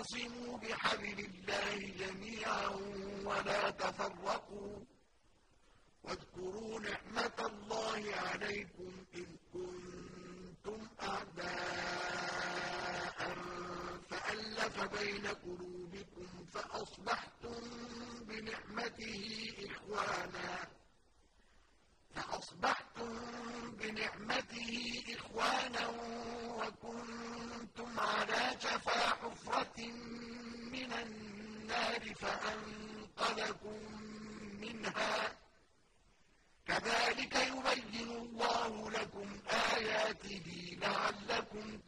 وَاعْتَصِمُوا بِحَبْلِ اللَّهِ جَمِيعًا وَلَا تَفَرَّقُوا ۚ وَاذْكُرُوا نِعْمَةَ اللَّهِ عَلَيْكُمْ إِذْ كُنتُمْ أَعْدَاءً فَأَلَّفَ بَيْنَ قُلُوبِكُمْ فَأَصْبَحْتُم بِنِعْمَتِهِ إِخْوَانًا فَأَصْبَحْتُم بِنِعْمَتِهِ إِخْوَانًا النَّارِ فَأَنقَذَكُم مِّنْهَا ۗ. كَذَٰلِكَ يُبَيِّنُ اللَّهُ لَكُمْ آيَاتِهِ لَعَلَّكُمْ